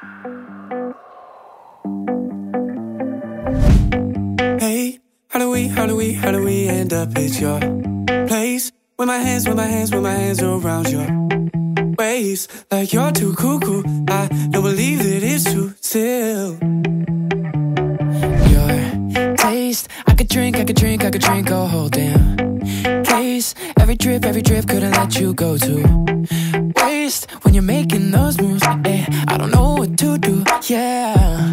Hey, how do we, how do we, how do we end up at your place? With my hands, with my hands, with my hands around your waist. Like you're too cuckoo. I don't believe that it's true still. Your taste, I could drink, I could drink, I could drink a whole damn case. Every drip, every drip, couldn't let you go to waste when you're making those moves. Eh, I don't know. Yeah.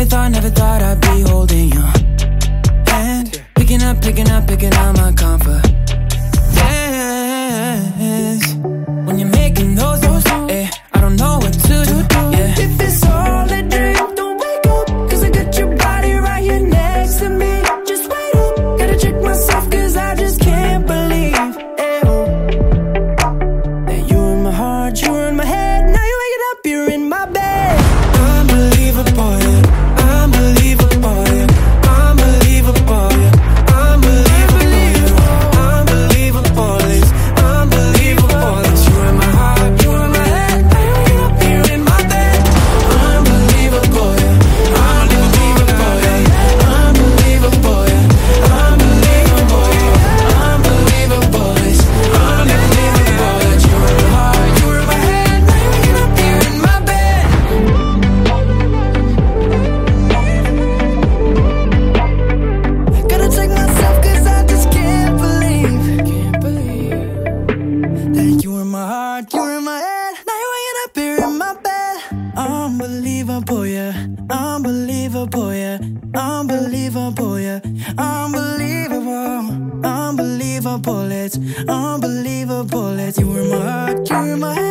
Never thought, never thought I'd be holding your hand. Picking up, picking up, picking up my confidence. That you in my heart, you're in my head. now you're waking up here in my bed. Unbelievable, yeah. Unbelievable, yeah. Unbelievable, yeah. Unbelievable. Unbelievable, it's unbelievable. It's you in my heart, you're in my head.